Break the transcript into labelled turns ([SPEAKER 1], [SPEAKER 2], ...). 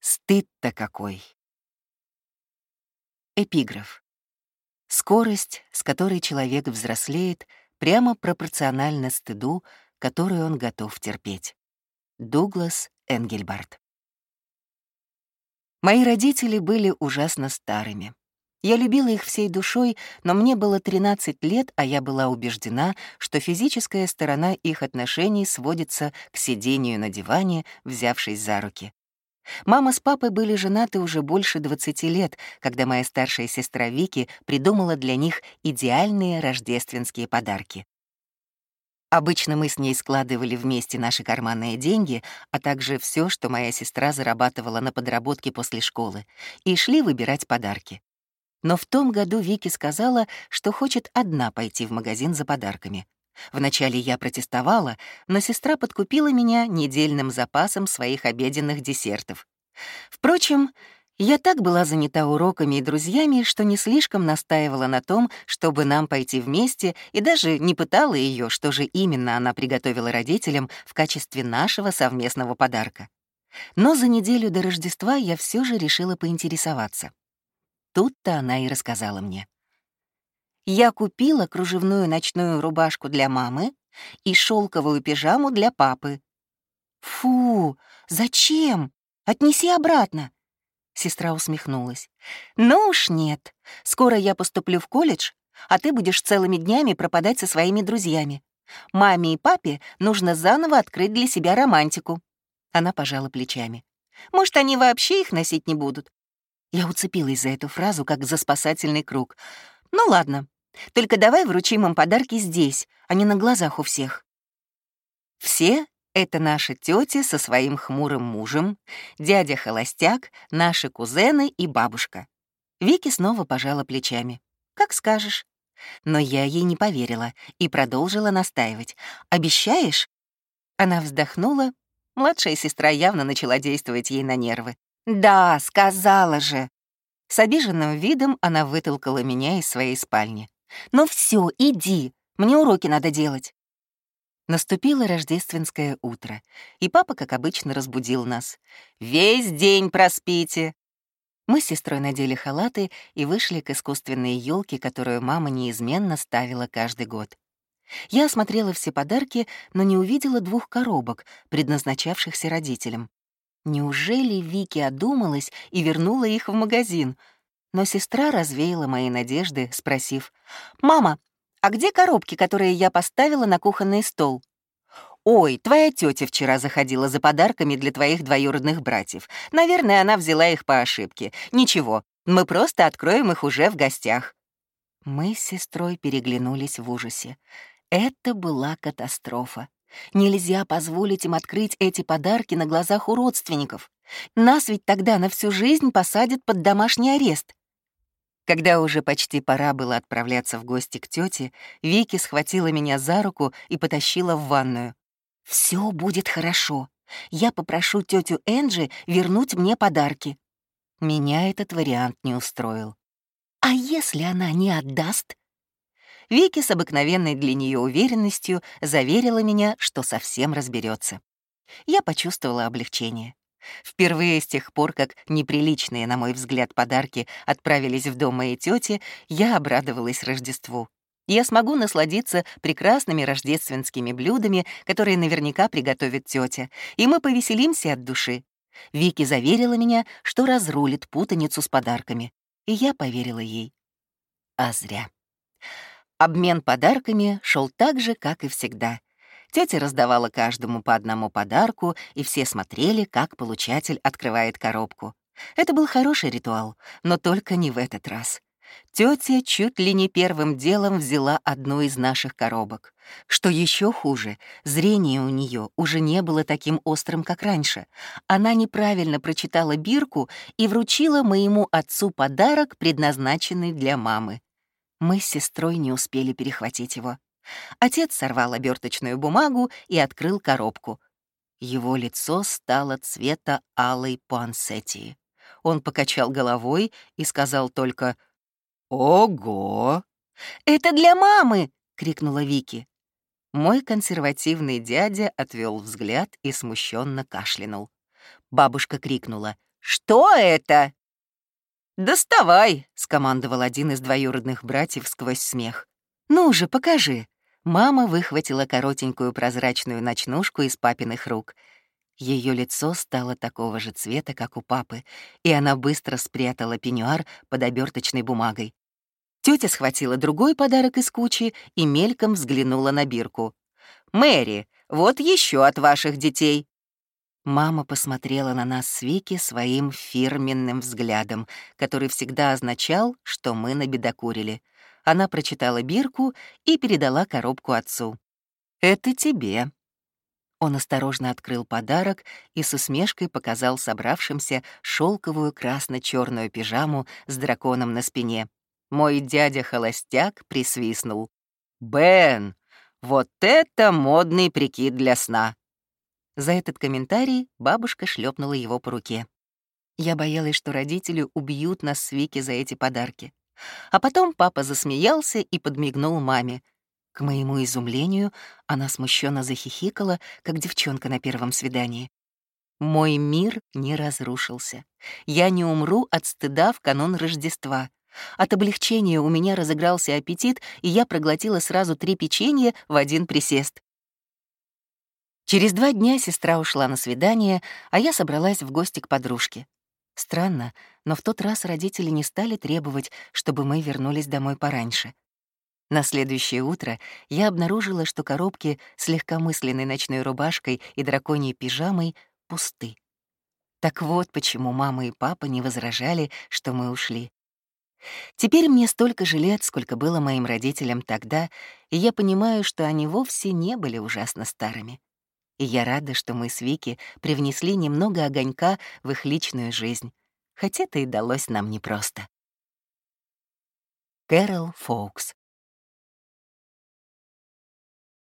[SPEAKER 1] Стыд-то какой! Эпиграф. Скорость, с которой человек взрослеет, прямо пропорциональна стыду, который он готов терпеть. Дуглас Энгельбарт. Мои родители были ужасно старыми. Я любила их всей душой, но мне было 13 лет, а я была убеждена, что физическая сторона их отношений сводится к сидению на диване, взявшись за руки. Мама с папой были женаты уже больше 20 лет, когда моя старшая сестра Вики придумала для них идеальные рождественские подарки. Обычно мы с ней складывали вместе наши карманные деньги, а также все, что моя сестра зарабатывала на подработке после школы, и шли выбирать подарки. Но в том году Вики сказала, что хочет одна пойти в магазин за подарками. Вначале я протестовала, но сестра подкупила меня недельным запасом своих обеденных десертов. Впрочем, я так была занята уроками и друзьями, что не слишком настаивала на том, чтобы нам пойти вместе, и даже не пытала ее, что же именно она приготовила родителям в качестве нашего совместного подарка. Но за неделю до Рождества я все же решила поинтересоваться. Тут-то она и рассказала мне. Я купила кружевную ночную рубашку для мамы и шелковую пижаму для папы. Фу, зачем? Отнеси обратно. Сестра усмехнулась. Ну уж нет. Скоро я поступлю в колледж, а ты будешь целыми днями пропадать со своими друзьями. Маме и папе нужно заново открыть для себя романтику. Она пожала плечами. Может, они вообще их носить не будут? Я уцепилась за эту фразу, как за спасательный круг. Ну ладно, только давай вручим им подарки здесь, а не на глазах у всех. Все — это наши тети со своим хмурым мужем, дядя-холостяк, наши кузены и бабушка. Вики снова пожала плечами. «Как скажешь». Но я ей не поверила и продолжила настаивать. «Обещаешь?» Она вздохнула. Младшая сестра явно начала действовать ей на нервы. «Да, сказала же!» С обиженным видом она вытолкала меня из своей спальни. «Ну все, иди, мне уроки надо делать». Наступило рождественское утро, и папа, как обычно, разбудил нас. «Весь день проспите!» Мы с сестрой надели халаты и вышли к искусственной елке, которую мама неизменно ставила каждый год. Я осмотрела все подарки, но не увидела двух коробок, предназначавшихся родителям. Неужели Вики одумалась и вернула их в магазин? Но сестра развеяла мои надежды, спросив, «Мама, а где коробки, которые я поставила на кухонный стол?» «Ой, твоя тетя вчера заходила за подарками для твоих двоюродных братьев. Наверное, она взяла их по ошибке. Ничего, мы просто откроем их уже в гостях». Мы с сестрой переглянулись в ужасе. Это была катастрофа. Нельзя позволить им открыть эти подарки на глазах у родственников. Нас ведь тогда на всю жизнь посадят под домашний арест. Когда уже почти пора было отправляться в гости к тете, Вики схватила меня за руку и потащила в ванную. Все будет хорошо. Я попрошу тетю Энджи вернуть мне подарки. Меня этот вариант не устроил. А если она не отдаст? Вики с обыкновенной для нее уверенностью заверила меня, что совсем разберется. Я почувствовала облегчение. Впервые с тех пор, как неприличные, на мой взгляд, подарки отправились в дом моей тети, я обрадовалась Рождеству. Я смогу насладиться прекрасными рождественскими блюдами, которые наверняка приготовит тетя, и мы повеселимся от души. Вики заверила меня, что разрулит путаницу с подарками, и я поверила ей. А зря. Обмен подарками шел так же, как и всегда — Тетя раздавала каждому по одному подарку, и все смотрели, как получатель открывает коробку. Это был хороший ритуал, но только не в этот раз. Тетя чуть ли не первым делом взяла одну из наших коробок. Что еще хуже, зрение у нее уже не было таким острым, как раньше. Она неправильно прочитала бирку и вручила моему отцу подарок, предназначенный для мамы. Мы с сестрой не успели перехватить его. Отец сорвал оберточную бумагу и открыл коробку. Его лицо стало цвета алой пуансетии. Он покачал головой и сказал только «Ого!» «Это для мамы!» — крикнула Вики. Мой консервативный дядя отвел взгляд и смущенно кашлянул. Бабушка крикнула «Что это?» «Доставай!» — скомандовал один из двоюродных братьев сквозь смех. «Ну же, покажи!» Мама выхватила коротенькую прозрачную ночнушку из папиных рук. Ее лицо стало такого же цвета, как у папы, и она быстро спрятала пеньюар под оберточной бумагой. Тетя схватила другой подарок из кучи и мельком взглянула на бирку. «Мэри, вот еще от ваших детей!» Мама посмотрела на нас с Вики своим фирменным взглядом, который всегда означал, что мы набедокурили. Она прочитала бирку и передала коробку отцу. «Это тебе». Он осторожно открыл подарок и с усмешкой показал собравшимся шелковую красно черную пижаму с драконом на спине. Мой дядя-холостяк присвистнул. «Бен, вот это модный прикид для сна!» За этот комментарий бабушка шлепнула его по руке. Я боялась, что родители убьют нас с Вики за эти подарки. А потом папа засмеялся и подмигнул маме. К моему изумлению, она смущенно захихикала, как девчонка на первом свидании. Мой мир не разрушился. Я не умру от стыда в канун Рождества. От облегчения у меня разыгрался аппетит, и я проглотила сразу три печенья в один присест. Через два дня сестра ушла на свидание, а я собралась в гости к подружке. Странно, но в тот раз родители не стали требовать, чтобы мы вернулись домой пораньше. На следующее утро я обнаружила, что коробки с легкомысленной ночной рубашкой и драконьей пижамой пусты. Так вот почему мама и папа не возражали, что мы ушли. Теперь мне столько же лет, сколько было моим родителям тогда, и я понимаю, что они вовсе не были ужасно старыми и я рада, что мы с Вики привнесли немного огонька в их личную жизнь, хотя это и далось нам непросто. Кэрол Фоукс